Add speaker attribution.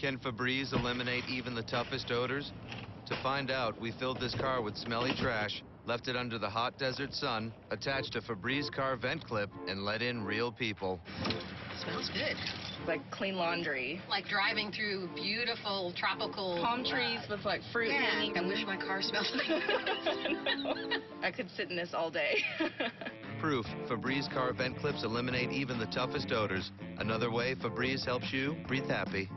Speaker 1: Can Febreze eliminate even the toughest odors? To find out, we filled this car with smelly trash, left it under the hot desert sun, attached a Febreze car vent clip, and let in real people.
Speaker 2: Smells good.
Speaker 3: Like clean laundry.
Speaker 2: Like driving through beautiful tropical
Speaker 3: Palm trees with like fruit
Speaker 2: yeah. I wish my car smelled like that.
Speaker 3: I could sit in this all day.
Speaker 1: Proof Febreze car vent clips eliminate even the toughest odors. Another way Febreze helps you breathe happy.